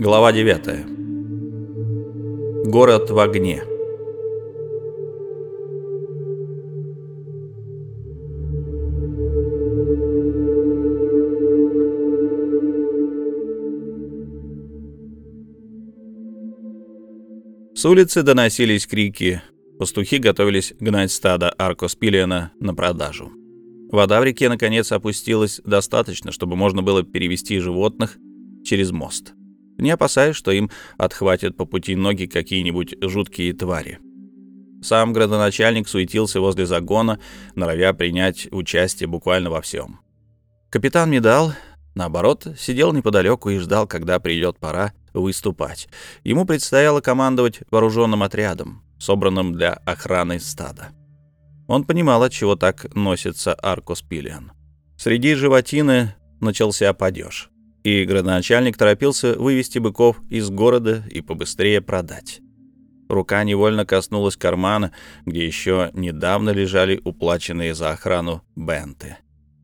Глава 9. Город в огне. С улицы доносились крики. Пастухи готовились гнать стадо Аркоспилиана на продажу. Вода в реке наконец опустилась достаточно, чтобы можно было перевести животных через мост не опасаясь, что им отхватят по пути ноги какие-нибудь жуткие твари. Сам градоначальник суетился возле загона, норовя принять участие буквально во всем. Капитан Медал, наоборот, сидел неподалеку и ждал, когда придет пора выступать. Ему предстояло командовать вооруженным отрядом, собранным для охраны стада. Он понимал, от чего так носится Аркус Пилиан. Среди животины начался падеж и градоначальник торопился вывести быков из города и побыстрее продать. Рука невольно коснулась кармана, где еще недавно лежали уплаченные за охрану бенты.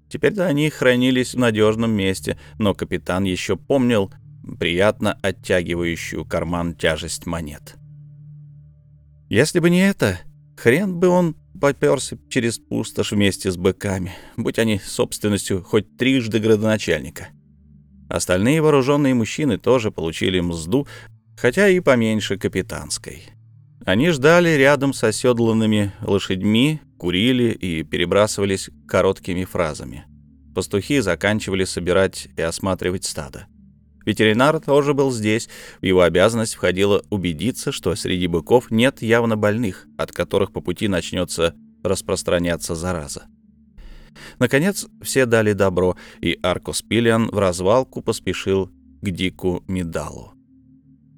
Теперь-то они хранились в надежном месте, но капитан еще помнил приятно оттягивающую карман тяжесть монет. Если бы не это, хрен бы он поперся через пустошь вместе с быками, будь они собственностью хоть трижды градоначальника. Остальные вооруженные мужчины тоже получили мзду, хотя и поменьше капитанской. Они ждали рядом с оседланными лошадьми, курили и перебрасывались короткими фразами. Пастухи заканчивали собирать и осматривать стадо. Ветеринар тоже был здесь. В его обязанность входило убедиться, что среди быков нет явно больных, от которых по пути начнется распространяться зараза. Наконец, все дали добро, и Аркус Пилиан в развалку поспешил к Дику Медалу.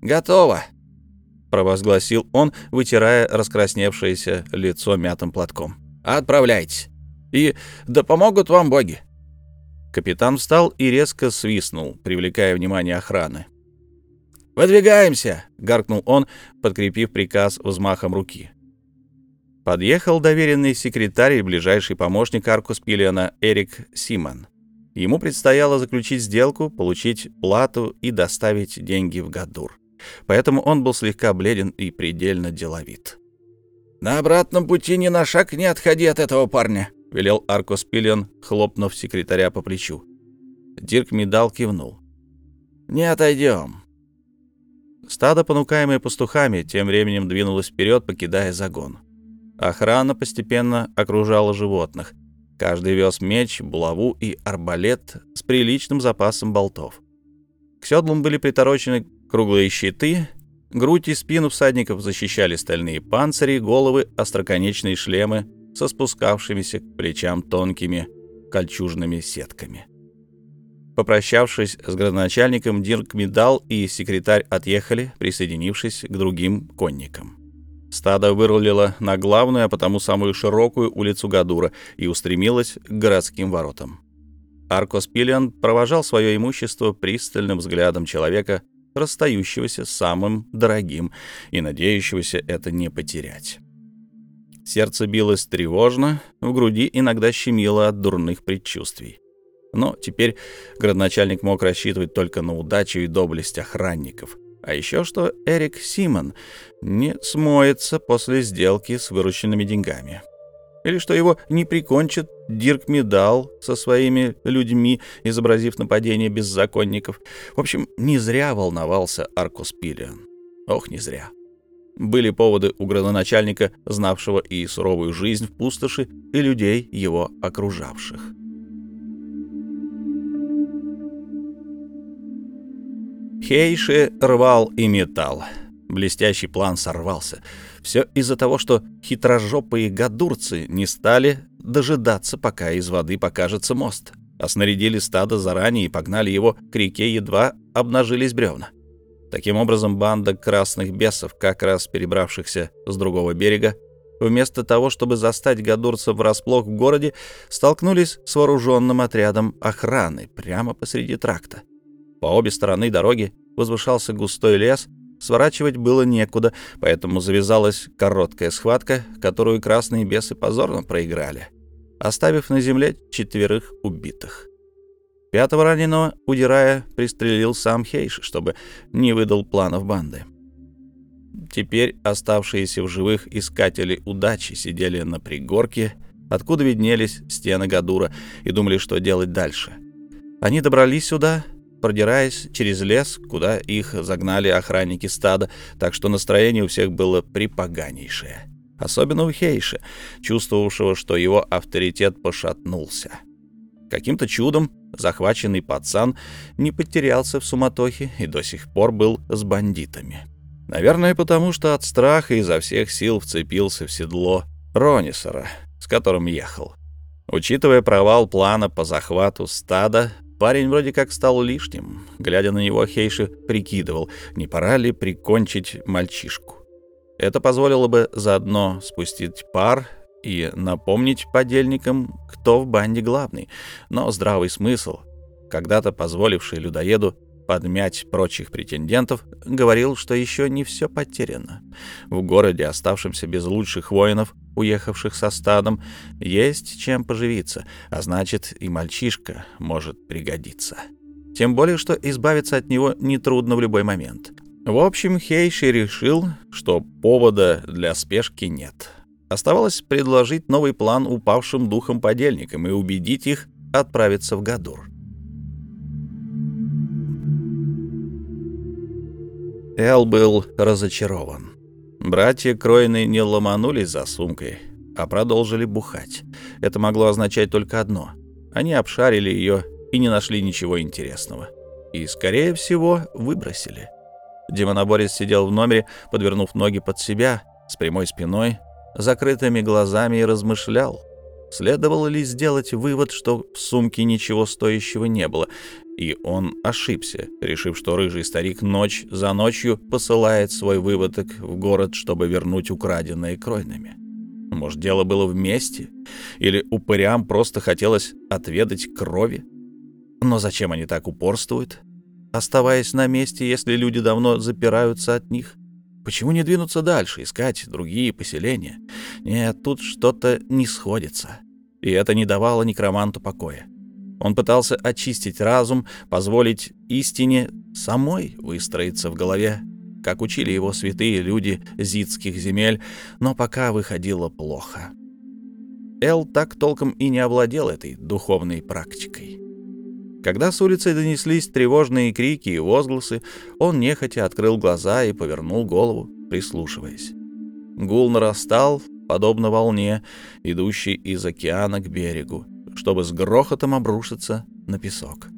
«Готово!» — провозгласил он, вытирая раскрасневшееся лицо мятым платком. «Отправляйтесь! И да помогут вам боги!» Капитан встал и резко свистнул, привлекая внимание охраны. «Выдвигаемся!» — гаркнул он, подкрепив приказ взмахом руки. Подъехал доверенный секретарь и ближайший помощник Аркус Пиллиана Эрик Симон. Ему предстояло заключить сделку, получить плату и доставить деньги в Гадур. Поэтому он был слегка бледен и предельно деловит. «На обратном пути ни на шаг не отходи от этого парня», — велел Аркус Пиллиан, хлопнув секретаря по плечу. Дирк Медал кивнул. «Не отойдем». Стадо, понукаемое пастухами, тем временем двинулось вперед, покидая загон. Охрана постепенно окружала животных. Каждый вез меч, булаву и арбалет с приличным запасом болтов. К седлам были приторочены круглые щиты, грудь и спину всадников защищали стальные панцири, головы — остроконечные шлемы со спускавшимися к плечам тонкими кольчужными сетками. Попрощавшись с градоначальником, Дирк Медал и секретарь отъехали, присоединившись к другим конникам. Стадо вырулило на главную, а потому самую широкую улицу Гадура и устремилось к городским воротам. Аркос Пилиан провожал свое имущество пристальным взглядом человека, расстающегося с самым дорогим и надеющегося это не потерять. Сердце билось тревожно, в груди иногда щемило от дурных предчувствий. Но теперь градоначальник мог рассчитывать только на удачу и доблесть охранников — а еще что Эрик Симон не смоется после сделки с вырученными деньгами. Или что его не прикончит Дирк Медал со своими людьми, изобразив нападение беззаконников. В общем, не зря волновался Аркус Пилиан. Ох, не зря. Были поводы у градоначальника, знавшего и суровую жизнь в пустоши, и людей, его окружавших. Хейши рвал и металл. Блестящий план сорвался. Все из-за того, что хитрожопые гадурцы не стали дожидаться, пока из воды покажется мост, а снарядили стадо заранее и погнали его к реке, едва обнажились бревна. Таким образом, банда красных бесов, как раз перебравшихся с другого берега, вместо того, чтобы застать гадурцев врасплох в городе, столкнулись с вооруженным отрядом охраны прямо посреди тракта. По обе стороны дороги возвышался густой лес, сворачивать было некуда, поэтому завязалась короткая схватка, которую красные бесы позорно проиграли, оставив на земле четверых убитых. Пятого раненого, удирая, пристрелил сам Хейш, чтобы не выдал планов банды. Теперь оставшиеся в живых искатели удачи сидели на пригорке, откуда виднелись стены Гадура, и думали, что делать дальше. Они добрались сюда, продираясь через лес, куда их загнали охранники стада, так что настроение у всех было припоганейшее. Особенно у Хейша, чувствовавшего, что его авторитет пошатнулся. Каким-то чудом захваченный пацан не потерялся в суматохе и до сих пор был с бандитами. Наверное, потому что от страха изо всех сил вцепился в седло Ронисора, с которым ехал. Учитывая провал плана по захвату стада, парень вроде как стал лишним. Глядя на него, Хейши прикидывал, не пора ли прикончить мальчишку. Это позволило бы заодно спустить пар и напомнить подельникам, кто в банде главный. Но здравый смысл, когда-то позволивший людоеду подмять прочих претендентов, говорил, что еще не все потеряно. В городе, оставшемся без лучших воинов, уехавших со стадом, есть чем поживиться, а значит и мальчишка может пригодиться. Тем более, что избавиться от него нетрудно в любой момент. В общем, Хейши решил, что повода для спешки нет. Оставалось предложить новый план упавшим духом подельникам и убедить их отправиться в Гадур. Эл был разочарован. Братья Кройны не ломанулись за сумкой, а продолжили бухать. Это могло означать только одно. Они обшарили ее и не нашли ничего интересного. И, скорее всего, выбросили. Демоноборец сидел в номере, подвернув ноги под себя, с прямой спиной, закрытыми глазами и размышлял. Следовало ли сделать вывод, что в сумке ничего стоящего не было, и он ошибся, решив, что рыжий старик ночь за ночью посылает свой выводок в город, чтобы вернуть украденное кройными. Может, дело было вместе? Или упырям просто хотелось отведать крови? Но зачем они так упорствуют, оставаясь на месте, если люди давно запираются от них? Почему не двинуться дальше, искать другие поселения? Нет, тут что-то не сходится. И это не давало некроманту покоя. Он пытался очистить разум, позволить истине самой выстроиться в голове, как учили его святые люди зидских земель, но пока выходило плохо. Эл так толком и не овладел этой духовной практикой. Когда с улицы донеслись тревожные крики и возгласы, он нехотя открыл глаза и повернул голову, прислушиваясь. Гул нарастал, подобно волне, идущей из океана к берегу, чтобы с грохотом обрушиться на песок.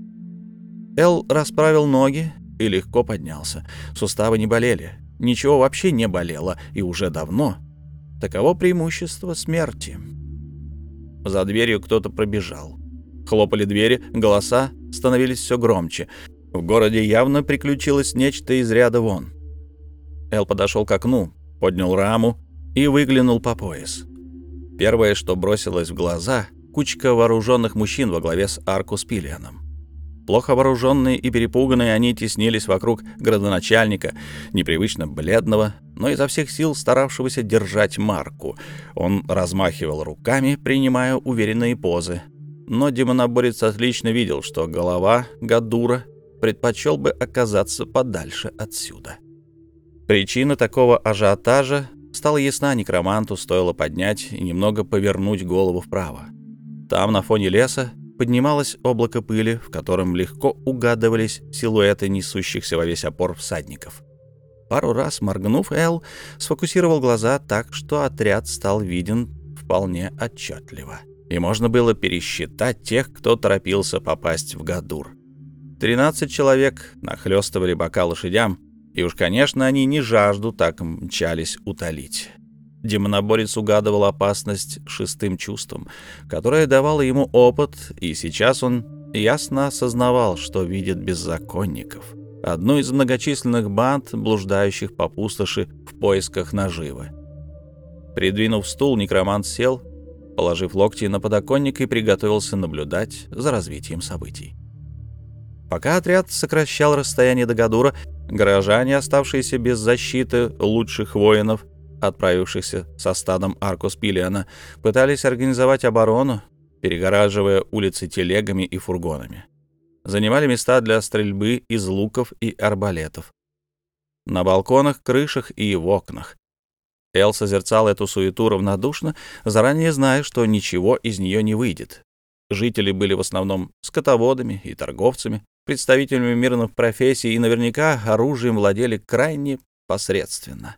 Эл расправил ноги и легко поднялся. Суставы не болели. Ничего вообще не болело, и уже давно. Таково преимущество смерти. За дверью кто-то пробежал. Хлопали двери, голоса становились все громче. В городе явно приключилось нечто из ряда вон. Эл подошел к окну, поднял раму и выглянул по пояс. Первое, что бросилось в глаза — кучка вооруженных мужчин во главе с Аркус Пиллианом. Плохо вооруженные и перепуганные они теснились вокруг градоначальника, непривычно бледного, но изо всех сил старавшегося держать марку. Он размахивал руками, принимая уверенные позы. Но демоноборец отлично видел, что голова Гадура предпочел бы оказаться подальше отсюда. Причина такого ажиотажа стала ясна некроманту, стоило поднять и немного повернуть голову вправо. Там, на фоне леса, поднималось облако пыли, в котором легко угадывались силуэты несущихся во весь опор всадников. Пару раз моргнув, Эл сфокусировал глаза так, что отряд стал виден вполне отчетливо. И можно было пересчитать тех, кто торопился попасть в Гадур. Тринадцать человек нахлёстывали бока лошадям, и уж, конечно, они не жажду так мчались утолить. Демоноборец угадывал опасность шестым чувством, которое давало ему опыт, и сейчас он ясно осознавал, что видит беззаконников. Одну из многочисленных банд, блуждающих по пустоши в поисках наживы. Придвинув стул, некромант сел, положив локти на подоконник и приготовился наблюдать за развитием событий. Пока отряд сокращал расстояние до Гадура, горожане, оставшиеся без защиты лучших воинов, отправившихся со стадом Аркус Пилиана, пытались организовать оборону, перегораживая улицы телегами и фургонами. занимали места для стрельбы из луков и арбалетов. На балконах, крышах и в окнах. Эл созерцал эту суету равнодушно, заранее зная, что ничего из нее не выйдет. Жители были в основном скотоводами и торговцами, представителями мирных профессий и наверняка оружием владели крайне посредственно.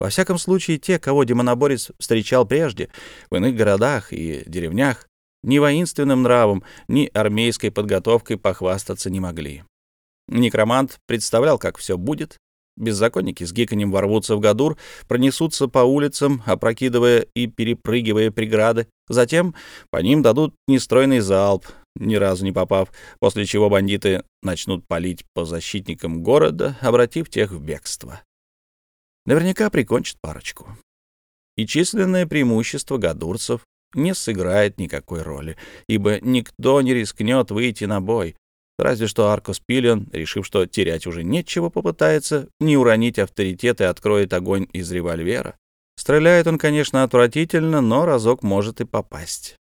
Во всяком случае, те, кого демоноборец встречал прежде, в иных городах и деревнях, ни воинственным нравом, ни армейской подготовкой похвастаться не могли. Некромант представлял, как все будет. Беззаконники с гиканьем ворвутся в Гадур, пронесутся по улицам, опрокидывая и перепрыгивая преграды. Затем по ним дадут нестройный залп, ни разу не попав, после чего бандиты начнут палить по защитникам города, обратив тех в бегство. Наверняка прикончит парочку. И численное преимущество гадурцев не сыграет никакой роли, ибо никто не рискнет выйти на бой, разве что Аркос Пилион, решив, что терять уже нечего, попытается не уронить авторитет и откроет огонь из револьвера. Стреляет он, конечно, отвратительно, но разок может и попасть.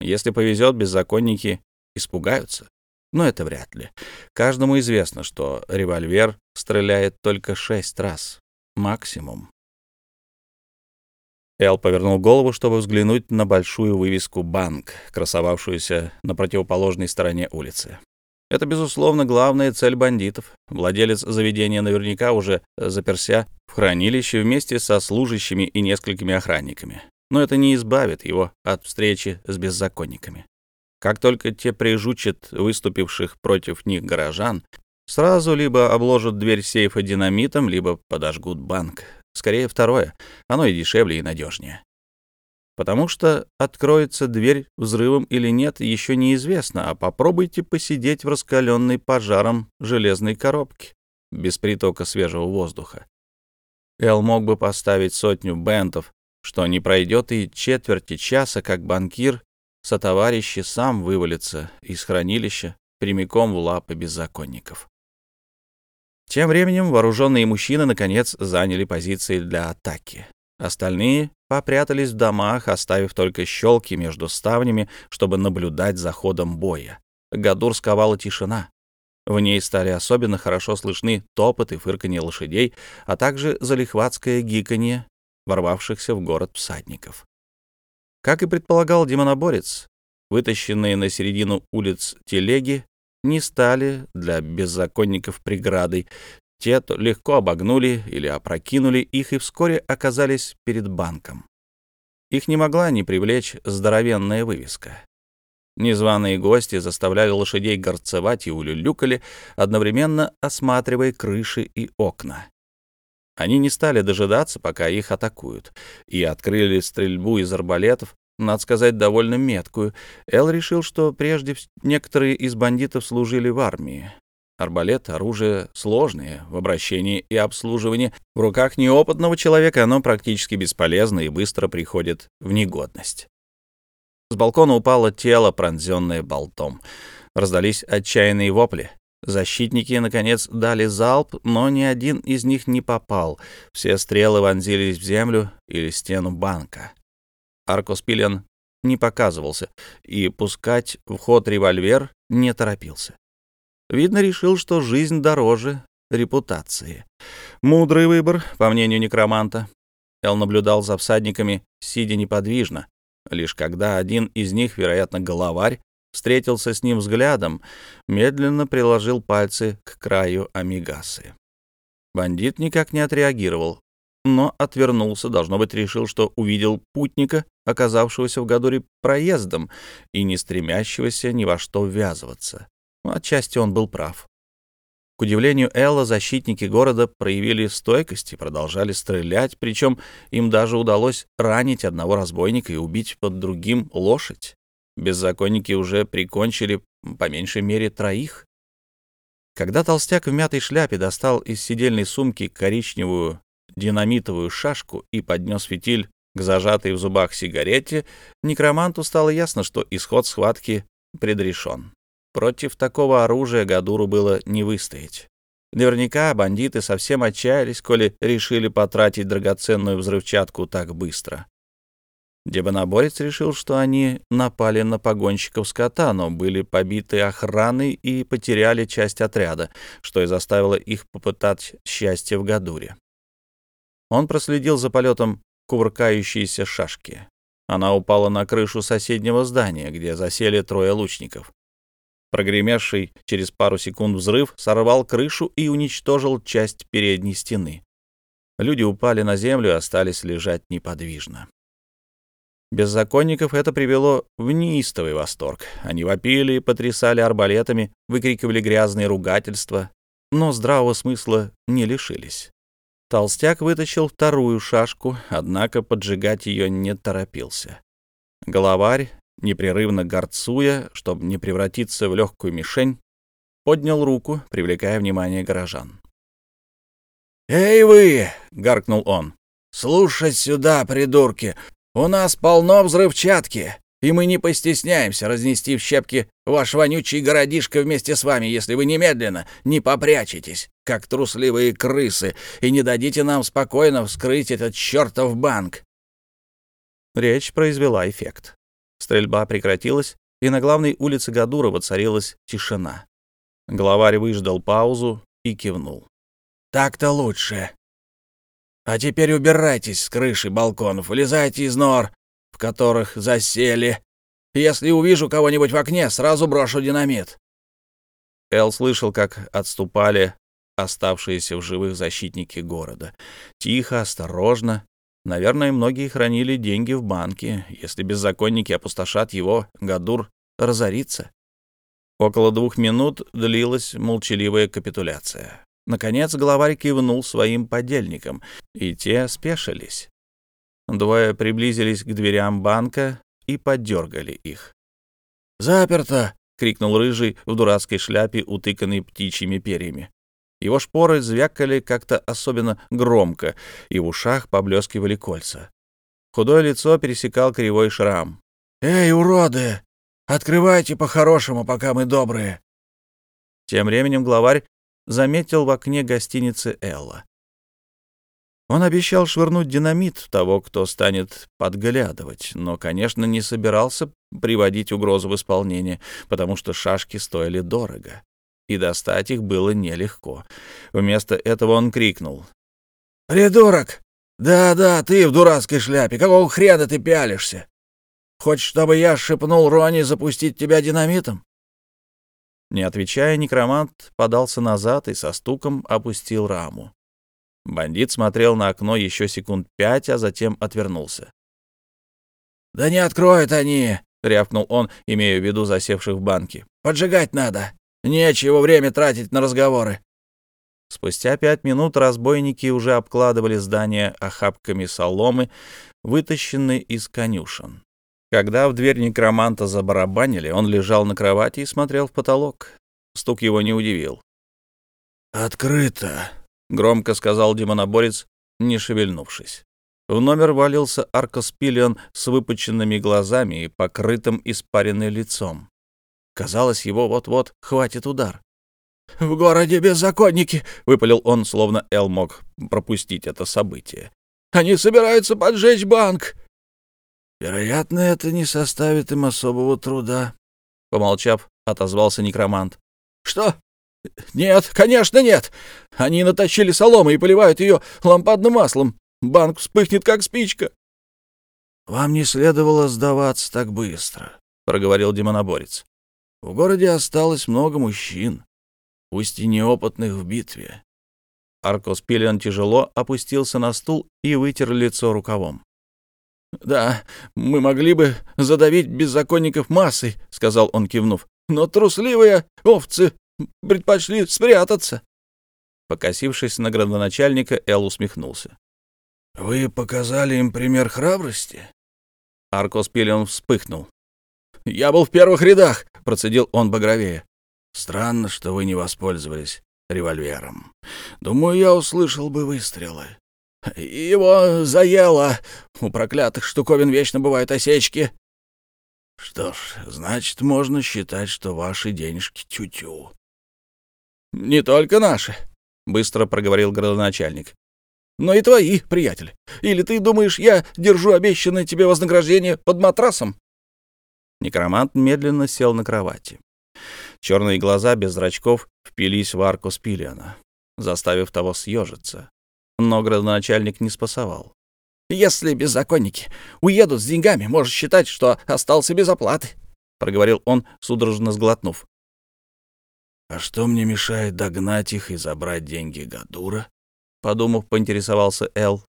Если повезет, беззаконники испугаются. Но это вряд ли. Каждому известно, что револьвер стреляет только шесть раз максимум. Эл повернул голову, чтобы взглянуть на большую вывеску «Банк», красовавшуюся на противоположной стороне улицы. Это, безусловно, главная цель бандитов. Владелец заведения наверняка уже заперся в хранилище вместе со служащими и несколькими охранниками. Но это не избавит его от встречи с беззаконниками. Как только те прижучат выступивших против них горожан, Сразу либо обложат дверь сейфа динамитом, либо подожгут банк. Скорее второе. Оно и дешевле, и надежнее. Потому что откроется дверь взрывом или нет, еще неизвестно, а попробуйте посидеть в раскаленной пожаром железной коробке, без притока свежего воздуха. Эл мог бы поставить сотню бентов, что не пройдет и четверти часа, как банкир сотоварищи сам вывалится из хранилища прямиком в лапы беззаконников. Тем временем вооруженные мужчины, наконец, заняли позиции для атаки. Остальные попрятались в домах, оставив только щелки между ставнями, чтобы наблюдать за ходом боя. Гадур сковала тишина. В ней стали особенно хорошо слышны топот и фырканье лошадей, а также залихватское гиканье ворвавшихся в город всадников. Как и предполагал демоноборец, вытащенные на середину улиц телеги не стали для беззаконников преградой. Те легко обогнули или опрокинули их и вскоре оказались перед банком. Их не могла не привлечь здоровенная вывеска. Незваные гости заставляли лошадей горцевать и улюлюкали, одновременно осматривая крыши и окна. Они не стали дожидаться, пока их атакуют, и открыли стрельбу из арбалетов, надо сказать, довольно меткую. Эл решил, что прежде некоторые из бандитов служили в армии. Арбалет — оружие сложное в обращении и обслуживании. В руках неопытного человека оно практически бесполезно и быстро приходит в негодность. С балкона упало тело, пронзенное болтом. Раздались отчаянные вопли. Защитники, наконец, дали залп, но ни один из них не попал. Все стрелы вонзились в землю или стену банка. Аркос Пилен не показывался и пускать в ход револьвер не торопился. Видно, решил, что жизнь дороже репутации. Мудрый выбор, по мнению некроманта. Эл наблюдал за всадниками, сидя неподвижно. Лишь когда один из них, вероятно, головарь, встретился с ним взглядом, медленно приложил пальцы к краю амигасы. Бандит никак не отреагировал, но отвернулся, должно быть, решил, что увидел путника, оказавшегося в Гадуре проездом и не стремящегося ни во что ввязываться. Отчасти он был прав. К удивлению Элла, защитники города проявили стойкость и продолжали стрелять, причем им даже удалось ранить одного разбойника и убить под другим лошадь. Беззаконники уже прикончили по меньшей мере троих. Когда толстяк в мятой шляпе достал из сидельной сумки коричневую динамитовую шашку и поднес фитиль к зажатой в зубах сигарете, некроманту стало ясно, что исход схватки предрешен. Против такого оружия Гадуру было не выстоять. Наверняка бандиты совсем отчаялись, коли решили потратить драгоценную взрывчатку так быстро. Дебоноборец решил, что они напали на погонщиков скота, но были побиты охраной и потеряли часть отряда, что и заставило их попытать счастье в Гадуре. Он проследил за полетом кувыркающейся шашки. Она упала на крышу соседнего здания, где засели трое лучников. Прогремевший через пару секунд взрыв сорвал крышу и уничтожил часть передней стены. Люди упали на землю и остались лежать неподвижно. Беззаконников это привело в неистовый восторг. Они вопили, потрясали арбалетами, выкрикивали грязные ругательства, но здравого смысла не лишились. Толстяк вытащил вторую шашку, однако поджигать ее не торопился. Головарь, непрерывно горцуя, чтобы не превратиться в легкую мишень, поднял руку, привлекая внимание горожан. «Эй вы!» — гаркнул он. «Слушать сюда, придурки! У нас полно взрывчатки, и мы не постесняемся разнести в щепки ваш вонючий городишко вместе с вами, если вы немедленно не попрячетесь, как трусливые крысы, и не дадите нам спокойно вскрыть этот чертов банк». Речь произвела эффект. Стрельба прекратилась, и на главной улице Гадура воцарилась тишина. Главарь выждал паузу и кивнул. «Так-то лучше. А теперь убирайтесь с крыши балконов, вылезайте из нор, в которых засели. Если увижу кого-нибудь в окне, сразу брошу динамит». Эл слышал, как отступали оставшиеся в живых защитники города. Тихо, осторожно. Наверное, многие хранили деньги в банке. Если беззаконники опустошат его, Гадур разорится. Около двух минут длилась молчаливая капитуляция. Наконец главарь кивнул своим подельникам, и те спешились. Двое приблизились к дверям банка и подергали их. «Заперто!» — крикнул рыжий в дурацкой шляпе, утыканной птичьими перьями. Его шпоры звякали как-то особенно громко, и в ушах поблескивали кольца. Худое лицо пересекал кривой шрам. «Эй, уроды! Открывайте по-хорошему, пока мы добрые!» Тем временем главарь заметил в окне гостиницы Элла. Он обещал швырнуть динамит того, кто станет подглядывать, но, конечно, не собирался приводить угрозу в исполнение, потому что шашки стоили дорого, и достать их было нелегко. Вместо этого он крикнул. «Придурок! Да-да, ты в дурацкой шляпе! Какого хрена ты пялишься? Хочешь, чтобы я шепнул Рони запустить тебя динамитом?» Не отвечая, некромант подался назад и со стуком опустил раму. Бандит смотрел на окно еще секунд пять, а затем отвернулся. «Да не откроют они!» — рявкнул он, имея в виду засевших в банке. «Поджигать надо! Нечего время тратить на разговоры!» Спустя пять минут разбойники уже обкладывали здание охапками соломы, вытащенной из конюшен. Когда в дверь некроманта забарабанили, он лежал на кровати и смотрел в потолок. Стук его не удивил. «Открыто», — громко сказал демоноборец, не шевельнувшись. В номер валился Аркос Пиллион с выпученными глазами и покрытым испаренным лицом. Казалось, его вот-вот хватит удар. «В городе беззаконники!» — выпалил он, словно Эл мог пропустить это событие. «Они собираются поджечь банк!» Вероятно, это не составит им особого труда, помолчав, отозвался некромант. Что? Нет, конечно, нет. Они натащили соломы и поливают ее лампадным маслом. Банк вспыхнет как спичка. Вам не следовало сдаваться так быстро, проговорил демоноборец. В городе осталось много мужчин, пусть и неопытных в битве. Аркос Пиллиан тяжело опустился на стул и вытер лицо рукавом. «Да, мы могли бы задавить беззаконников массой», — сказал он, кивнув. «Но трусливые овцы предпочли спрятаться». Покосившись на градоначальника, Эл усмехнулся. «Вы показали им пример храбрости?» Аркос Пилион вспыхнул. «Я был в первых рядах», — процедил он багровее. «Странно, что вы не воспользовались револьвером. Думаю, я услышал бы выстрелы. Его заело. У проклятых штуковин вечно бывают осечки. Что ж, значит, можно считать, что ваши денежки тю-тю. Не только наши, быстро проговорил градоначальник. но и твои, приятель. Или ты думаешь, я держу обещанное тебе вознаграждение под матрасом?» Некромант медленно сел на кровати. Черные глаза без зрачков впились в арку Спилиана, заставив того съежиться. Но градоначальник не спасовал. «Если беззаконники уедут с деньгами, можешь считать, что остался без оплаты», — проговорил он, судорожно сглотнув. «А что мне мешает догнать их и забрать деньги Гадура?» — подумав, поинтересовался Эл.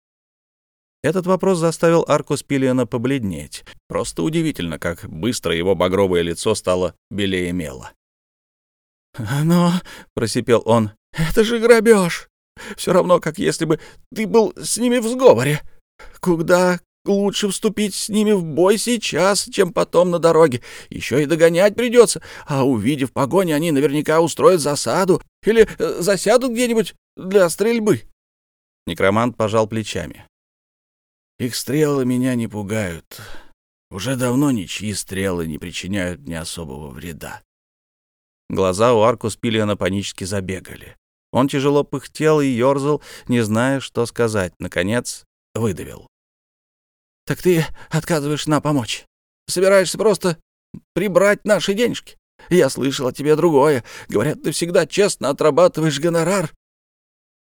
Этот вопрос заставил Аркус Пиллиана побледнеть. Просто удивительно, как быстро его багровое лицо стало белее мела. «Но», — просипел он, — «это же грабеж. Все равно, как если бы ты был с ними в сговоре. Куда лучше вступить с ними в бой сейчас, чем потом на дороге. Еще и догонять придется, а увидев погоню, они наверняка устроят засаду или э, засядут где-нибудь для стрельбы». Некромант пожал плечами. «Их стрелы меня не пугают. Уже давно ничьи стрелы не причиняют мне особого вреда. Глаза у Аркус Пиллиана панически забегали. Он тяжело пыхтел и ерзал, не зная, что сказать. Наконец выдавил. «Так ты отказываешься нам помочь? Собираешься просто прибрать наши денежки? Я слышал о тебе другое. Говорят, ты всегда честно отрабатываешь гонорар».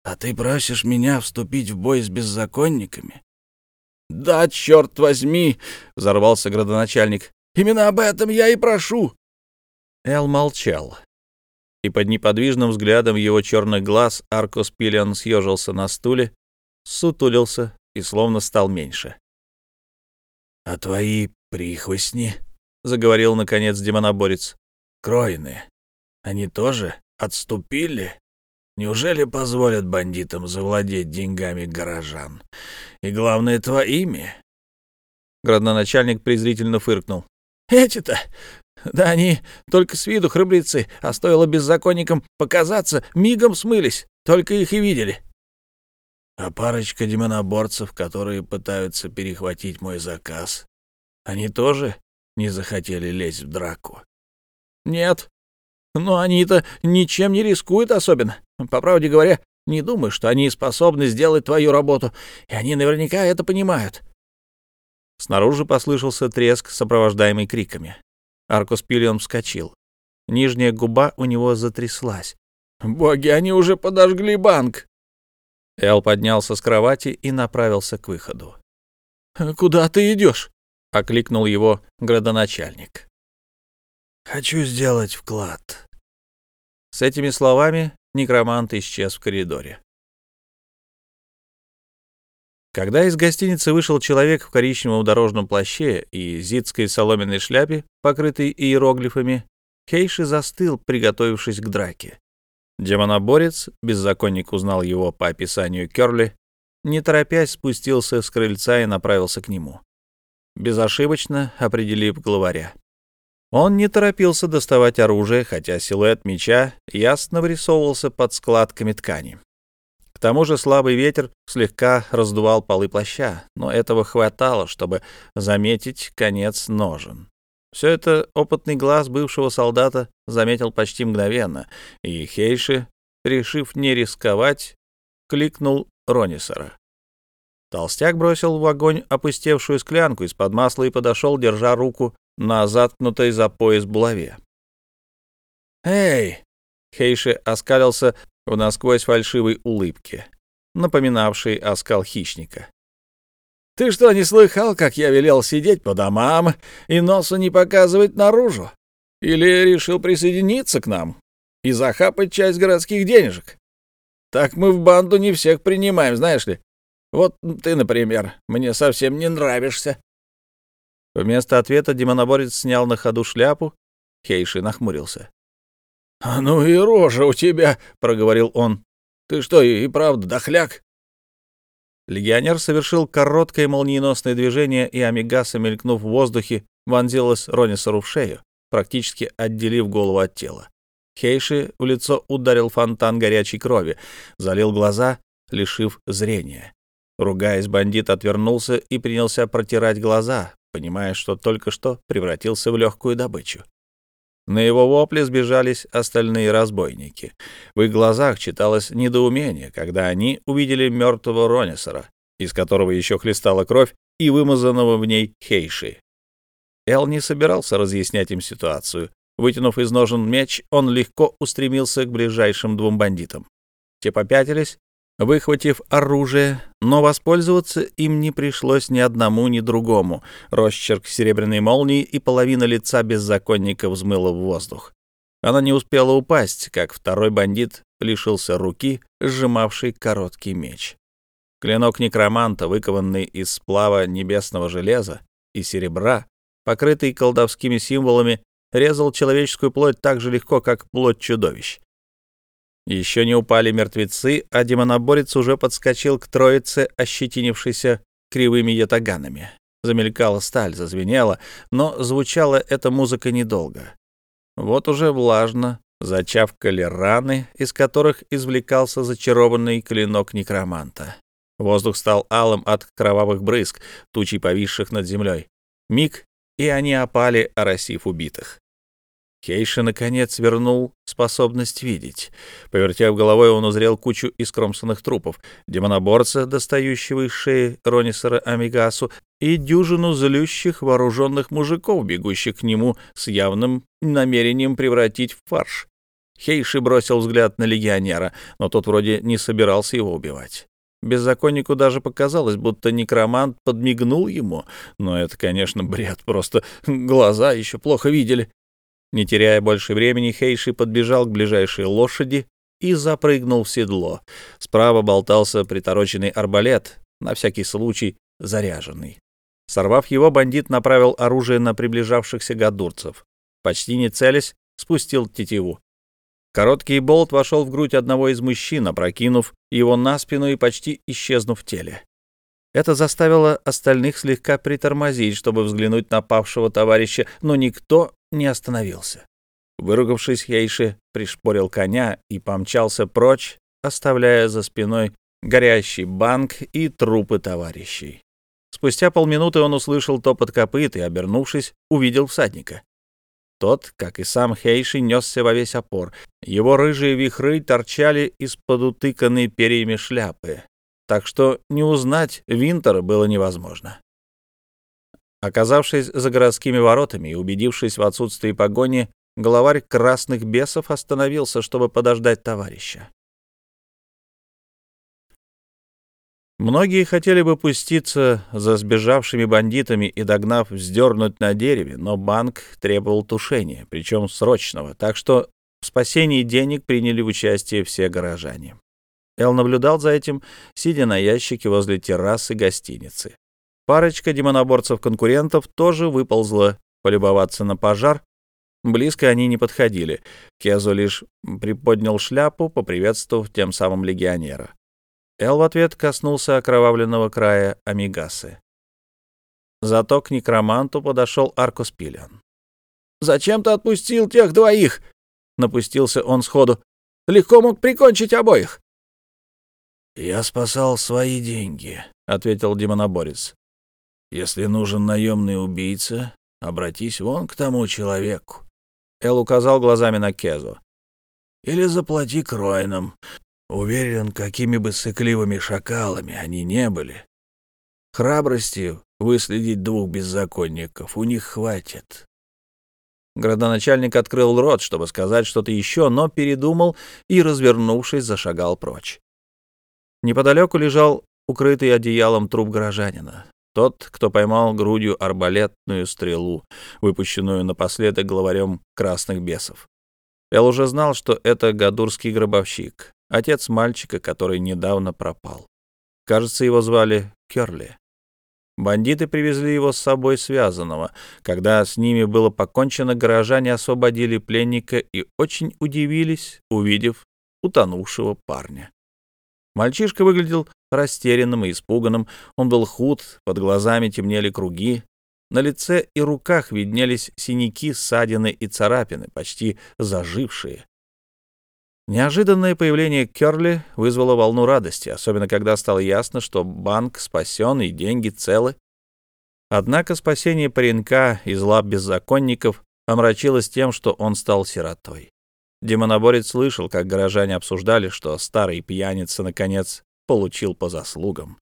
«А ты просишь меня вступить в бой с беззаконниками?» «Да, черт возьми!» — взорвался градоначальник. «Именно об этом я и прошу. Эл молчал. И под неподвижным взглядом его черных глаз Аркос Пиллиан съежился на стуле, сутулился и словно стал меньше. — А твои прихвостни, — заговорил, наконец, демоноборец, — кройны, они тоже отступили? Неужели позволят бандитам завладеть деньгами горожан? И, главное, твоими? Градоначальник презрительно фыркнул. «Эти-то да они только с виду храбрецы, а стоило беззаконникам показаться, мигом смылись, только их и видели. А парочка демоноборцев, которые пытаются перехватить мой заказ, они тоже не захотели лезть в драку? Нет. Но они-то ничем не рискуют особенно. По правде говоря, не думаю, что они способны сделать твою работу, и они наверняка это понимают. Снаружи послышался треск, сопровождаемый криками. Аркус Пиллион вскочил. Нижняя губа у него затряслась. «Боги, они уже подожгли банк!» Эл поднялся с кровати и направился к выходу. «Куда ты идешь?» — окликнул его градоначальник. «Хочу сделать вклад». С этими словами некромант исчез в коридоре. Когда из гостиницы вышел человек в коричневом дорожном плаще и зитской соломенной шляпе, покрытой иероглифами, Хейши застыл, приготовившись к драке. Демоноборец, беззаконник узнал его по описанию Кёрли, не торопясь спустился с крыльца и направился к нему, безошибочно определив главаря. Он не торопился доставать оружие, хотя силуэт меча ясно вырисовывался под складками ткани. К тому же слабый ветер слегка раздувал полы плаща, но этого хватало, чтобы заметить конец ножен. Все это опытный глаз бывшего солдата заметил почти мгновенно, и Хейши, решив не рисковать, кликнул Ронисера. Толстяк бросил в огонь опустевшую склянку из-под масла и подошел, держа руку на заткнутой за пояс булаве. «Эй!» — Хейши оскалился в насквозь фальшивой улыбке, напоминавшей оскал хищника. «Ты что, не слыхал, как я велел сидеть по домам и носу не показывать наружу? Или решил присоединиться к нам и захапать часть городских денежек? Так мы в банду не всех принимаем, знаешь ли. Вот ты, например, мне совсем не нравишься». Вместо ответа демоноборец снял на ходу шляпу. Хейши нахмурился. «А ну и рожа у тебя!» — проговорил он. «Ты что, и правда дохляк?» Легионер совершил короткое молниеносное движение, и Амигаса, мелькнув в воздухе, вонзилась Ронисору в шею, практически отделив голову от тела. Хейши в лицо ударил фонтан горячей крови, залил глаза, лишив зрения. Ругаясь, бандит отвернулся и принялся протирать глаза, понимая, что только что превратился в легкую добычу. На его вопли сбежались остальные разбойники. В их глазах читалось недоумение, когда они увидели мертвого Ронисера, из которого еще хлестала кровь, и вымазанного в ней Хейши. Эл не собирался разъяснять им ситуацию. Вытянув из ножен меч, он легко устремился к ближайшим двум бандитам. Те попятились, выхватив оружие, но воспользоваться им не пришлось ни одному, ни другому. Росчерк серебряной молнии и половина лица беззаконника взмыла в воздух. Она не успела упасть, как второй бандит лишился руки, сжимавший короткий меч. Клинок некроманта, выкованный из сплава небесного железа и серебра, покрытый колдовскими символами, резал человеческую плоть так же легко, как плоть чудовищ. Еще не упали мертвецы, а демоноборец уже подскочил к троице, ощетинившейся кривыми ятаганами. Замелькала сталь, зазвенела, но звучала эта музыка недолго. Вот уже влажно зачавкали раны, из которых извлекался зачарованный клинок некроманта. Воздух стал алым от кровавых брызг, тучей повисших над землей. Миг, и они опали, оросив убитых. Кейша, наконец, вернул способность видеть. Повертев головой, он узрел кучу искромсанных трупов, демоноборца, достающего из шеи Ронисера Амигасу, и дюжину злющих вооруженных мужиков, бегущих к нему с явным намерением превратить в фарш. Хейши бросил взгляд на легионера, но тот вроде не собирался его убивать. Беззаконнику даже показалось, будто некромант подмигнул ему, но это, конечно, бред, просто глаза еще плохо видели. Не теряя больше времени, Хейши подбежал к ближайшей лошади и запрыгнул в седло. Справа болтался притороченный арбалет, на всякий случай заряженный. Сорвав его, бандит направил оружие на приближавшихся гадурцев. Почти не целясь, спустил тетиву. Короткий болт вошел в грудь одного из мужчин, опрокинув его на спину и почти исчезнув в теле. Это заставило остальных слегка притормозить, чтобы взглянуть на павшего товарища, но никто не остановился. Выругавшись, Хейши пришпорил коня и помчался прочь, оставляя за спиной горящий банк и трупы товарищей. Спустя полминуты он услышал топот копыт и, обернувшись, увидел всадника. Тот, как и сам Хейши, несся во весь опор. Его рыжие вихры торчали из-под утыканной перьями шляпы так что не узнать Винтера было невозможно. Оказавшись за городскими воротами и убедившись в отсутствии погони, главарь красных бесов остановился, чтобы подождать товарища. Многие хотели бы пуститься за сбежавшими бандитами и, догнав, вздернуть на дереве, но банк требовал тушения, причем срочного, так что в спасении денег приняли участие все горожане. Эл наблюдал за этим, сидя на ящике возле террасы гостиницы. Парочка демоноборцев-конкурентов тоже выползла полюбоваться на пожар. Близко они не подходили. Кезу лишь приподнял шляпу, поприветствовав тем самым легионера. Эл в ответ коснулся окровавленного края Амигасы. Зато к некроманту подошел Аркус Пилиан. «Зачем ты отпустил тех двоих?» — напустился он сходу. «Легко мог прикончить обоих». «Я спасал свои деньги», — ответил демоноборец. «Если нужен наемный убийца, обратись вон к тому человеку». Эл указал глазами на Кезу. «Или заплати Кроинам. Уверен, какими бы сыкливыми шакалами они не были. Храбрости выследить двух беззаконников у них хватит». Градоначальник открыл рот, чтобы сказать что-то еще, но передумал и, развернувшись, зашагал прочь. Неподалеку лежал укрытый одеялом труп горожанина. Тот, кто поймал грудью арбалетную стрелу, выпущенную напоследок главарем красных бесов. Эл уже знал, что это гадурский гробовщик, отец мальчика, который недавно пропал. Кажется, его звали Керли. Бандиты привезли его с собой связанного. Когда с ними было покончено, горожане освободили пленника и очень удивились, увидев утонувшего парня. Мальчишка выглядел растерянным и испуганным. Он был худ, под глазами темнели круги. На лице и руках виднелись синяки, ссадины и царапины, почти зажившие. Неожиданное появление Керли вызвало волну радости, особенно когда стало ясно, что банк спасен и деньги целы. Однако спасение паренька из лап беззаконников омрачилось тем, что он стал сиротой. Демоноборец слышал, как горожане обсуждали, что старый пьяница, наконец, получил по заслугам.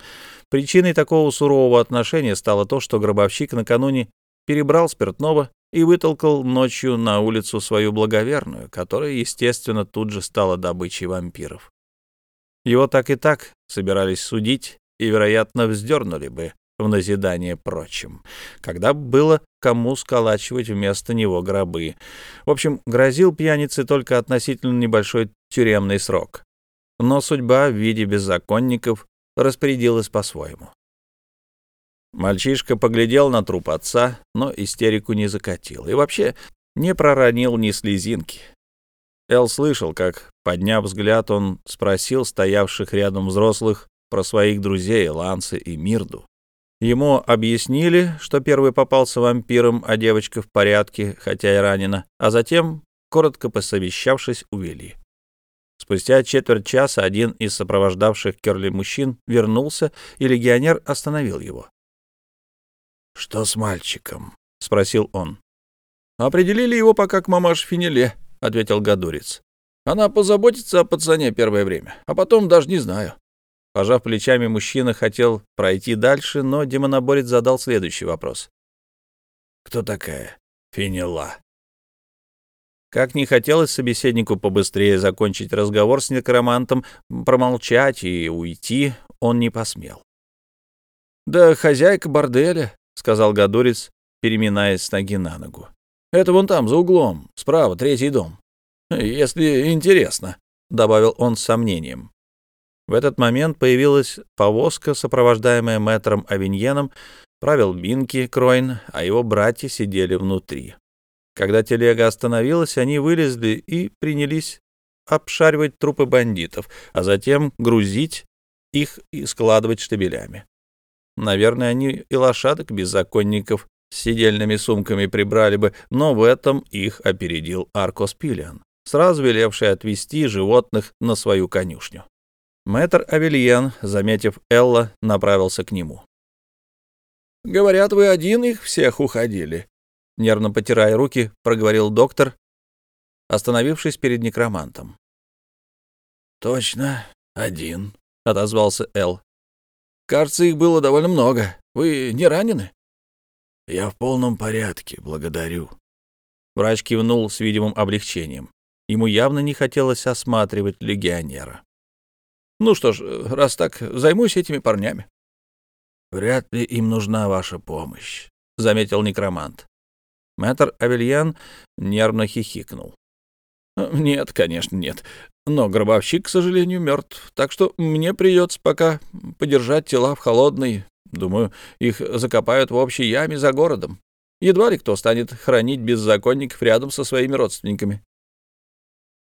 Причиной такого сурового отношения стало то, что гробовщик накануне перебрал спиртного и вытолкал ночью на улицу свою благоверную, которая, естественно, тут же стала добычей вампиров. Его так и так собирались судить и, вероятно, вздернули бы в назидание прочим, когда было кому сколачивать вместо него гробы. В общем, грозил пьянице только относительно небольшой тюремный срок. Но судьба в виде беззаконников распорядилась по-своему. Мальчишка поглядел на труп отца, но истерику не закатил и вообще не проронил ни слезинки. Эл слышал, как, подняв взгляд, он спросил стоявших рядом взрослых про своих друзей Ланса и Мирду. Ему объяснили, что первый попался вампиром, а девочка в порядке, хотя и ранена, а затем, коротко посовещавшись, увели. Спустя четверть часа один из сопровождавших Керли мужчин вернулся, и легионер остановил его. «Что с мальчиком?» — спросил он. «Определили его пока к мамаше Финеле», — ответил Гадурец. «Она позаботится о пацане первое время, а потом даже не знаю». Пожав плечами, мужчина хотел пройти дальше, но демоноборец задал следующий вопрос. «Кто такая Финела?» Как не хотелось собеседнику побыстрее закончить разговор с некромантом, промолчать и уйти он не посмел. «Да хозяйка борделя», — сказал Гадурец, переминаясь с ноги на ногу. «Это вон там, за углом, справа, третий дом. Если интересно», — добавил он с сомнением. В этот момент появилась повозка, сопровождаемая мэтром Авиньеном, правил Бинки Кройн, а его братья сидели внутри. Когда телега остановилась, они вылезли и принялись обшаривать трупы бандитов, а затем грузить их и складывать штабелями. Наверное, они и лошадок беззаконников с сидельными сумками прибрали бы, но в этом их опередил Аркос Пилиан, сразу велевший отвезти животных на свою конюшню. Мэтр Авельен, заметив Элла, направился к нему. «Говорят, вы один их всех уходили», — нервно потирая руки, проговорил доктор, остановившись перед некромантом. «Точно, один», — отозвался Эл. Кажется, их было довольно много. Вы не ранены? Я в полном порядке, благодарю. Врач кивнул с видимым облегчением. Ему явно не хотелось осматривать легионера. Ну что ж, раз так, займусь этими парнями. Вряд ли им нужна ваша помощь, заметил некромант. Мэтр Авельян нервно хихикнул. Нет, конечно, нет. Но гробовщик, к сожалению, мертв, так что мне придется пока подержать тела в холодной. Думаю, их закопают в общей яме за городом. Едва ли кто станет хранить беззаконников рядом со своими родственниками.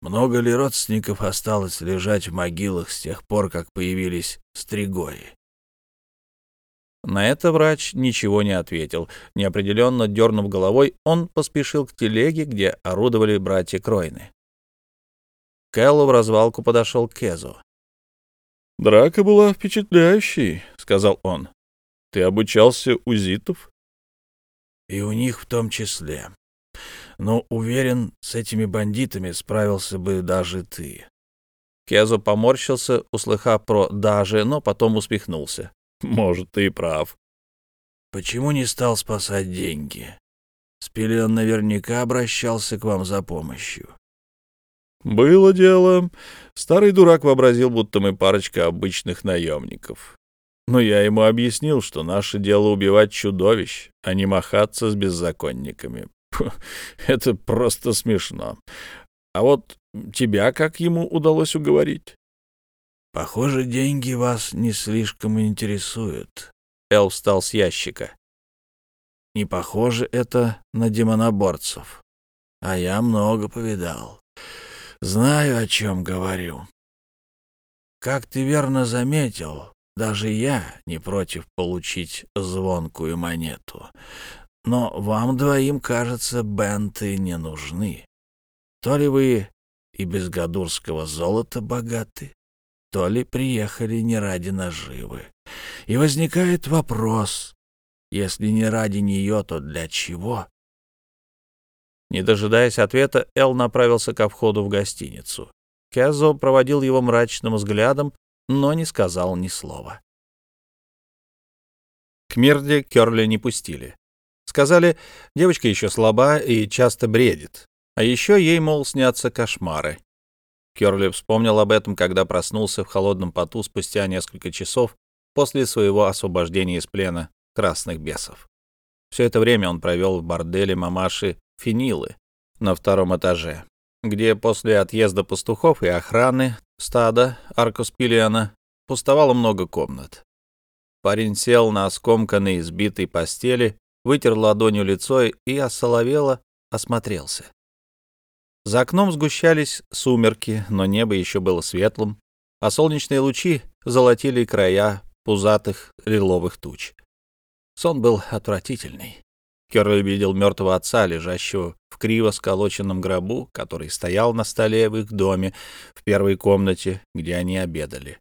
Много ли родственников осталось лежать в могилах с тех пор, как появились стригои? На это врач ничего не ответил. Неопределенно дернув головой, он поспешил к телеге, где орудовали братья Кройны. Кэлло в развалку подошел к Кезу. «Драка была впечатляющей», — сказал он. «Ты обучался у зитов?» «И у них в том числе. Но, уверен, с этими бандитами справился бы даже ты». Кезо поморщился, услыхав про «даже», но потом успехнулся. «Может, ты и прав». «Почему не стал спасать деньги? Спилен наверняка обращался к вам за помощью». Было дело. Старый дурак вообразил, будто мы парочка обычных наемников. Но я ему объяснил, что наше дело убивать чудовищ, а не махаться с беззаконниками. Фу, это просто смешно. А вот тебя как ему удалось уговорить? Похоже, деньги вас не слишком интересуют. Эл встал с ящика. Не похоже это на демоноборцев. А я много повидал. Знаю, о чем говорю. Как ты верно заметил, даже я не против получить звонкую монету. Но вам двоим, кажется, бенты не нужны. То ли вы и без гадурского золота богаты, то ли приехали не ради наживы. И возникает вопрос, если не ради нее, то для чего? Не дожидаясь ответа, Эл направился ко входу в гостиницу. Кезо проводил его мрачным взглядом, но не сказал ни слова. К Мирде Кёрли не пустили. Сказали, девочка еще слаба и часто бредит. А еще ей, мол, снятся кошмары. Кёрли вспомнил об этом, когда проснулся в холодном поту спустя несколько часов после своего освобождения из плена красных бесов. Все это время он провел в борделе мамаши Финилы на втором этаже, где после отъезда пастухов и охраны стада Аркуспилиана пустовало много комнат. Парень сел на скомканной сбитой постели, вытер ладонью лицо и осоловело осмотрелся. За окном сгущались сумерки, но небо еще было светлым, а солнечные лучи золотили края пузатых лиловых туч. Сон был отвратительный. Керли видел мертвого отца, лежащего в криво сколоченном гробу, который стоял на столе в их доме в первой комнате, где они обедали.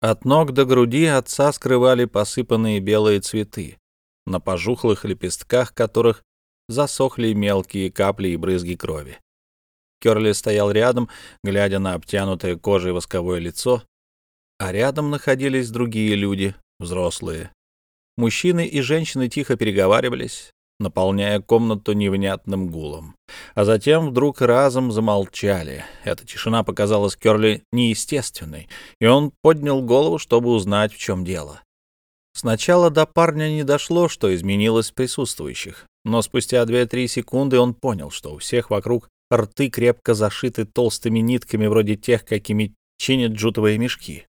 От ног до груди отца скрывали посыпанные белые цветы, на пожухлых лепестках которых засохли мелкие капли и брызги крови. Керли стоял рядом, глядя на обтянутое кожей восковое лицо, а рядом находились другие люди, взрослые. Мужчины и женщины тихо переговаривались, наполняя комнату невнятным гулом. А затем вдруг разом замолчали. Эта тишина показалась Керли неестественной, и он поднял голову, чтобы узнать, в чем дело. Сначала до парня не дошло, что изменилось присутствующих, но спустя 2-3 секунды он понял, что у всех вокруг рты крепко зашиты толстыми нитками, вроде тех, какими чинят джутовые мешки.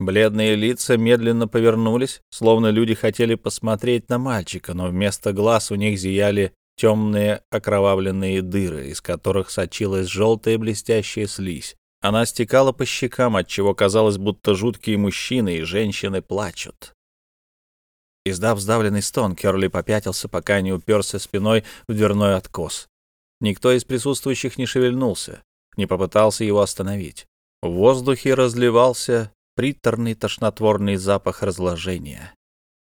Бледные лица медленно повернулись, словно люди хотели посмотреть на мальчика, но вместо глаз у них зияли темные окровавленные дыры, из которых сочилась желтая блестящая слизь. Она стекала по щекам, отчего казалось, будто жуткие мужчины и женщины плачут. Издав сдавленный стон, Керли попятился, пока не уперся спиной в дверной откос. Никто из присутствующих не шевельнулся, не попытался его остановить. В воздухе разливался приторный тошнотворный запах разложения.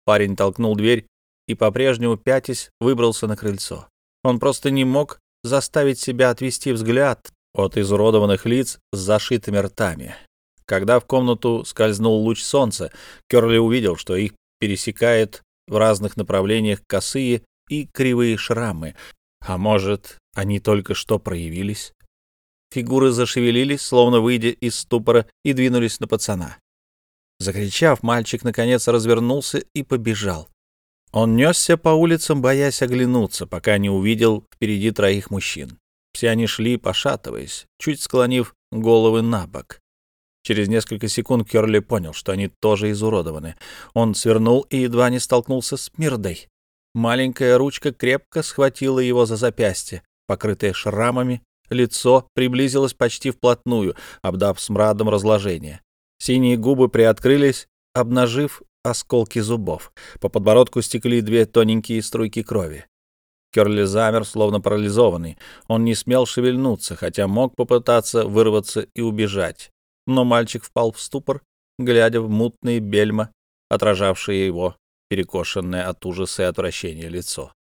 Парень толкнул дверь и, по-прежнему пятясь, выбрался на крыльцо. Он просто не мог заставить себя отвести взгляд от изуродованных лиц с зашитыми ртами. Когда в комнату скользнул луч солнца, Керли увидел, что их пересекает в разных направлениях косые и кривые шрамы, а может, они только что проявились? Фигуры зашевелились, словно выйдя из ступора, и двинулись на пацана. Закричав, мальчик наконец развернулся и побежал. Он несся по улицам, боясь оглянуться, пока не увидел впереди троих мужчин. Все они шли, пошатываясь, чуть склонив головы на бок. Через несколько секунд Керли понял, что они тоже изуродованы. Он свернул и едва не столкнулся с Мирдой. Маленькая ручка крепко схватила его за запястье, покрытое шрамами, лицо приблизилось почти вплотную, обдав смрадом разложения. Синие губы приоткрылись, обнажив осколки зубов. По подбородку стекли две тоненькие струйки крови. Керли замер, словно парализованный. Он не смел шевельнуться, хотя мог попытаться вырваться и убежать. Но мальчик впал в ступор, глядя в мутные бельма, отражавшие его перекошенное от ужаса и отвращения лицо.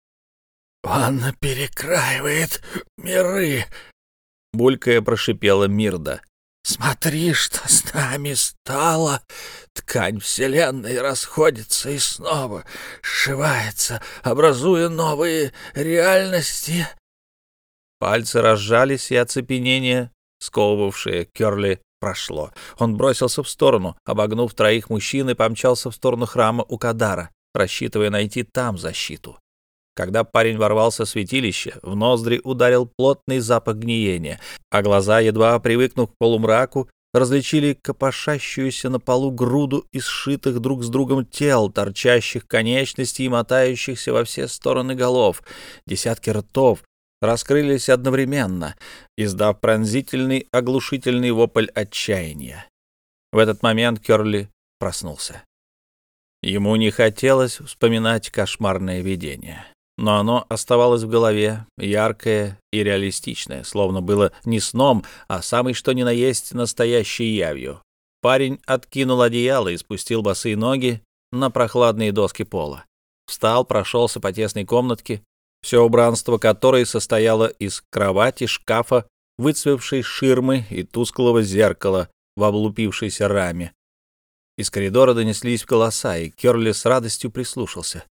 «Он перекраивает миры!» — булькая прошипела Мирда. «Смотри, что с нами стало! Ткань Вселенной расходится и снова сшивается, образуя новые реальности!» Пальцы разжались, и оцепенение, сковывавшее Керли, прошло. Он бросился в сторону, обогнув троих мужчин и помчался в сторону храма у Кадара рассчитывая найти там защиту. Когда парень ворвался в святилище, в ноздри ударил плотный запах гниения, а глаза, едва привыкнув к полумраку, различили копошащуюся на полу груду из сшитых друг с другом тел, торчащих конечностей и мотающихся во все стороны голов. Десятки ртов раскрылись одновременно, издав пронзительный, оглушительный вопль отчаяния. В этот момент Керли проснулся. Ему не хотелось вспоминать кошмарное видение, но оно оставалось в голове, яркое и реалистичное, словно было не сном, а самой что ни на есть настоящей явью. Парень откинул одеяло и спустил босые ноги на прохладные доски пола. Встал, прошелся по тесной комнатке. Все убранство которой состояло из кровати, шкафа, выцвевшей ширмы и тусклого зеркала в облупившейся раме. Из коридора донеслись голоса, и Керли с радостью прислушался.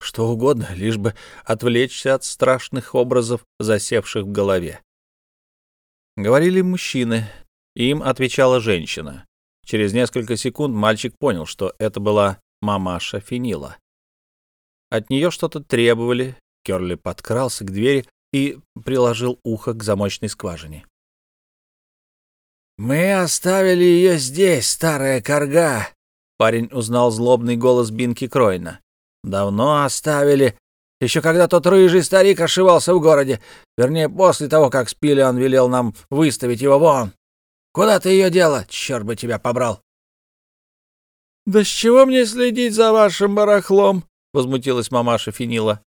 Что угодно, лишь бы отвлечься от страшных образов, засевших в голове. Говорили мужчины, им отвечала женщина. Через несколько секунд мальчик понял, что это была мамаша Финила. От нее что-то требовали. Керли подкрался к двери и приложил ухо к замочной скважине. «Мы оставили ее здесь, старая корга!» Парень узнал злобный голос Бинки Кройна. «Давно оставили. Еще когда тот рыжий старик ошивался в городе. Вернее, после того, как Спилиан велел нам выставить его вон. Куда ты ее дела? Черт бы тебя побрал!» «Да с чего мне следить за вашим барахлом?» — возмутилась мамаша Финила.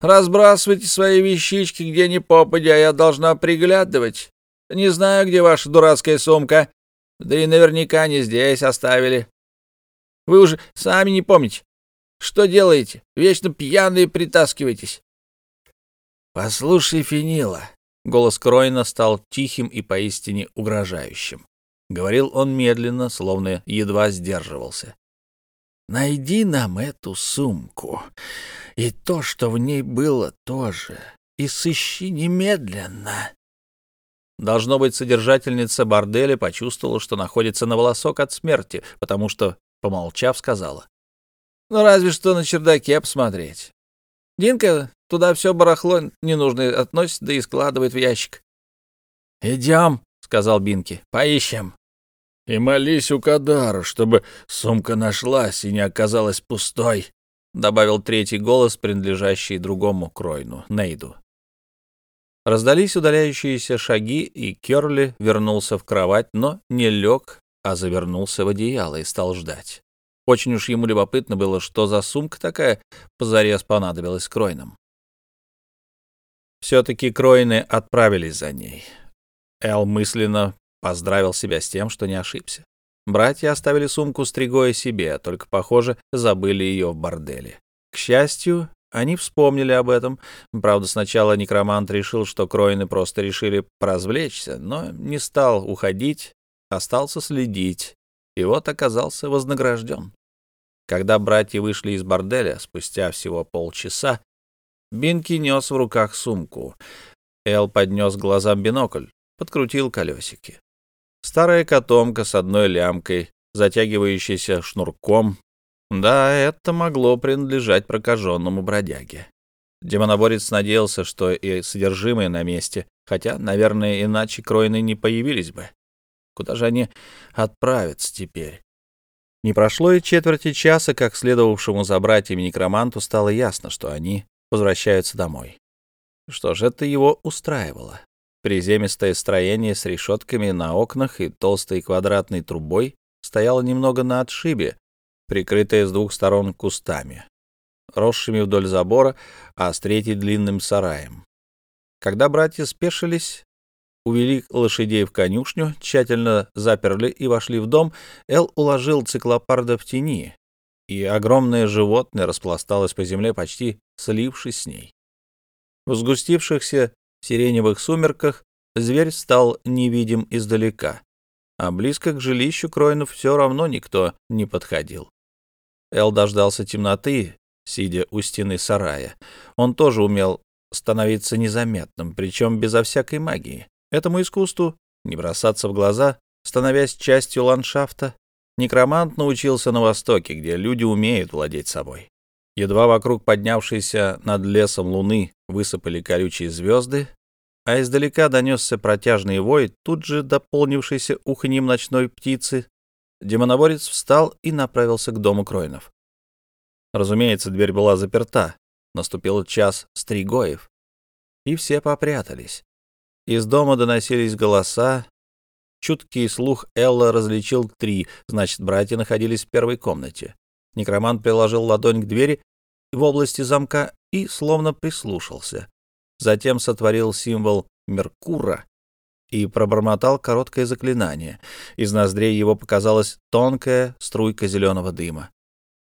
«Разбрасывайте свои вещички где ни попадя, я должна приглядывать. Не знаю, где ваша дурацкая сумка. Да и наверняка не здесь оставили. Вы уже сами не помните. Что делаете? Вечно пьяные притаскиваетесь. Послушай, Финила. Голос Кройна стал тихим и поистине угрожающим. Говорил он медленно, словно едва сдерживался. Найди нам эту сумку. И то, что в ней было, тоже. И сыщи немедленно. Должно быть, содержательница борделя почувствовала, что находится на волосок от смерти, потому что, помолчав, сказала. «Ну, разве что на чердаке посмотреть. Динка туда все барахло ненужное относит, да и складывает в ящик». «Идем», — сказал Бинки, — «поищем». «И молись у Кадара, чтобы сумка нашлась и не оказалась пустой», — добавил третий голос, принадлежащий другому Кройну, Нейду. Раздались удаляющиеся шаги, и Керли вернулся в кровать, но не лег, а завернулся в одеяло и стал ждать. Очень уж ему любопытно было, что за сумка такая позарез понадобилась Кройнам. Все-таки Кройны отправились за ней. Эл мысленно поздравил себя с тем, что не ошибся. Братья оставили сумку с Тригоя себе, только, похоже, забыли ее в борделе. К счастью, они вспомнили об этом. Правда, сначала некромант решил, что Кроины просто решили поразвлечься, но не стал уходить, остался следить, и вот оказался вознагражден. Когда братья вышли из борделя, спустя всего полчаса, Бинки нес в руках сумку. Эл поднес глазам бинокль, подкрутил колесики. Старая котомка с одной лямкой, затягивающейся шнурком, да, это могло принадлежать прокаженному бродяге. Демоноборец надеялся, что и содержимое на месте, хотя, наверное, иначе кроины не появились бы. Куда же они отправятся теперь? Не прошло и четверти часа, как следовавшему за братьями некроманту стало ясно, что они возвращаются домой. Что ж, это его устраивало. Приземистое строение с решетками на окнах и толстой квадратной трубой стояло немного на отшибе, прикрытая с двух сторон кустами, росшими вдоль забора, а с третьей длинным сараем. Когда братья спешились, увели лошадей в конюшню, тщательно заперли и вошли в дом, Эл уложил циклопарда в тени, и огромное животное распласталось по земле, почти слившись с ней. В сгустившихся сиреневых сумерках зверь стал невидим издалека, а близко к жилищу Кроинов все равно никто не подходил. Эл дождался темноты, сидя у стены сарая. Он тоже умел становиться незаметным, причем безо всякой магии. Этому искусству не бросаться в глаза, становясь частью ландшафта, некромант научился на Востоке, где люди умеют владеть собой. Едва вокруг поднявшейся над лесом луны высыпали колючие звезды, а издалека донесся протяжный вой, тут же дополнившийся уханьем ночной птицы, Демоноборец встал и направился к дому Кройнов. Разумеется, дверь была заперта. Наступил час стригоев, и все попрятались. Из дома доносились голоса. Чуткий слух Элла различил три, значит, братья находились в первой комнате. Некромант приложил ладонь к двери в области замка и словно прислушался. Затем сотворил символ Меркура и пробормотал короткое заклинание. Из ноздрей его показалась тонкая струйка зеленого дыма.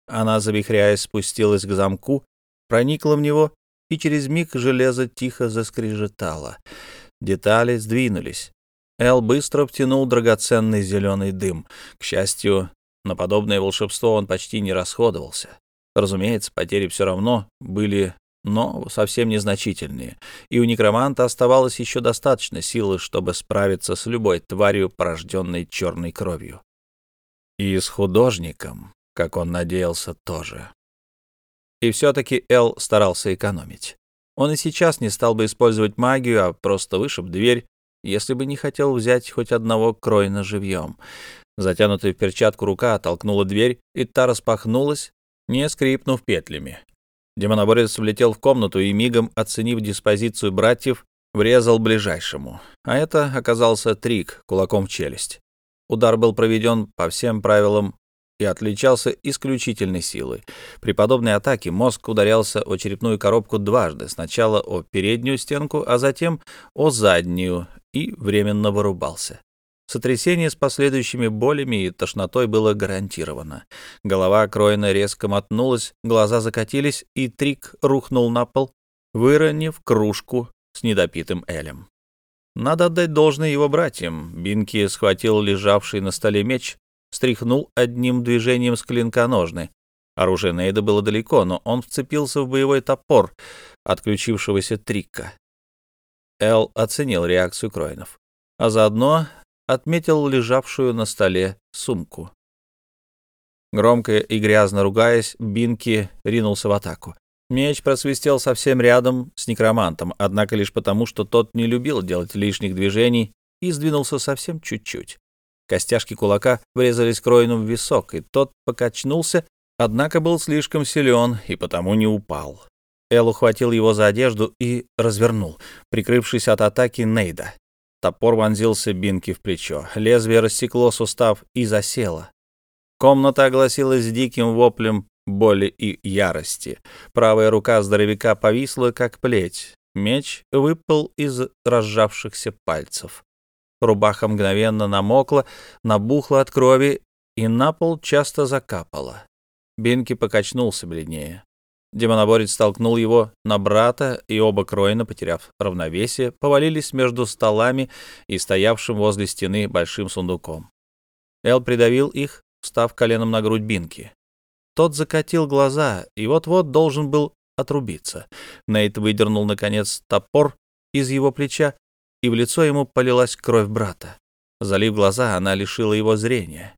Она, завихряясь, спустилась к замку, проникла в него и через миг железо тихо заскрежетало. Детали сдвинулись. Эл быстро втянул драгоценный зеленый дым. К счастью, на подобное волшебство он почти не расходовался. Разумеется, потери все равно были, но совсем незначительные, и у некроманта оставалось еще достаточно силы, чтобы справиться с любой тварью, порожденной черной кровью. И с художником, как он надеялся, тоже. И все-таки Эл старался экономить. Он и сейчас не стал бы использовать магию, а просто вышиб дверь, если бы не хотел взять хоть одного Кройна живьем. Затянутая в перчатку рука оттолкнула дверь, и та распахнулась, не скрипнув петлями. Демоноборец влетел в комнату и, мигом оценив диспозицию братьев, врезал ближайшему. А это оказался Трик кулаком в челюсть. Удар был проведен по всем правилам и отличался исключительной силой. При подобной атаке мозг ударялся о черепную коробку дважды, сначала о переднюю стенку, а затем о заднюю, и временно вырубался. Сотрясение с последующими болями и тошнотой было гарантировано. Голова Кроина резко мотнулась, глаза закатились, и Трик рухнул на пол, выронив кружку с недопитым элем. Надо отдать должное его братьям. Бинки схватил лежавший на столе меч, стряхнул одним движением с клинка ножны. Оружие Нейда было далеко, но он вцепился в боевой топор отключившегося Трика. Эл оценил реакцию Кроинов, а заодно отметил лежавшую на столе сумку. Громко и грязно ругаясь, Бинки ринулся в атаку. Меч просвистел совсем рядом с некромантом, однако лишь потому, что тот не любил делать лишних движений и сдвинулся совсем чуть-чуть. Костяшки кулака врезались Кроину в висок, и тот покачнулся, однако был слишком силен и потому не упал. Эл ухватил его за одежду и развернул, прикрывшись от атаки Нейда. Топор вонзился Бинки в плечо. Лезвие рассекло сустав и засело. Комната огласилась диким воплем боли и ярости. Правая рука здоровяка повисла, как плеть. Меч выпал из разжавшихся пальцев. Рубаха мгновенно намокла, набухла от крови, и на пол часто закапала. Бинки покачнулся бледнее. Демоноборец столкнул его на брата, и оба Кроина, потеряв равновесие, повалились между столами и стоявшим возле стены большим сундуком. Эл придавил их, встав коленом на грудь Бинки. Тот закатил глаза и вот-вот должен был отрубиться. Нейт выдернул, наконец, топор из его плеча, и в лицо ему полилась кровь брата. Залив глаза, она лишила его зрения.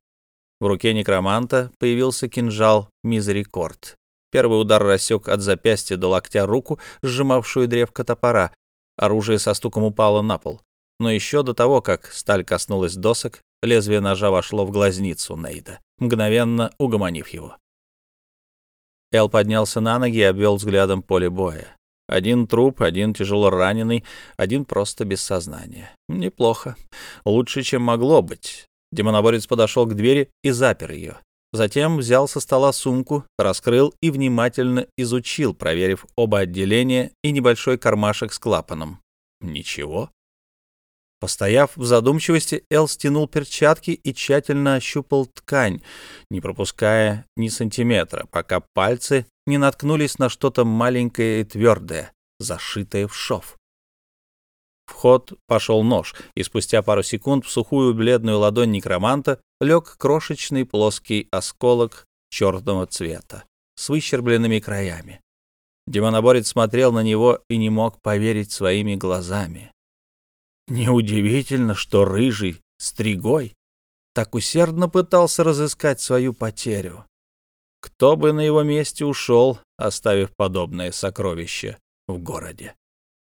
В руке некроманта появился кинжал Мизерикорд, Первый удар рассек от запястья до локтя руку, сжимавшую древко топора. Оружие со стуком упало на пол. Но еще до того, как сталь коснулась досок, лезвие ножа вошло в глазницу Нейда, мгновенно угомонив его. Эл поднялся на ноги и обвел взглядом поле боя. Один труп, один тяжело раненый, один просто без сознания. Неплохо. Лучше, чем могло быть. Демоноборец подошел к двери и запер ее. Затем взял со стола сумку, раскрыл и внимательно изучил, проверив оба отделения и небольшой кармашек с клапаном. Ничего. Постояв в задумчивости, Эл стянул перчатки и тщательно ощупал ткань, не пропуская ни сантиметра, пока пальцы не наткнулись на что-то маленькое и твердое, зашитое в шов. В ход пошел нож, и спустя пару секунд в сухую бледную ладонь некроманта лег крошечный плоский осколок черного цвета с выщербленными краями. Демоноборец смотрел на него и не мог поверить своими глазами. Неудивительно, что рыжий, стригой, так усердно пытался разыскать свою потерю. Кто бы на его месте ушел, оставив подобное сокровище в городе?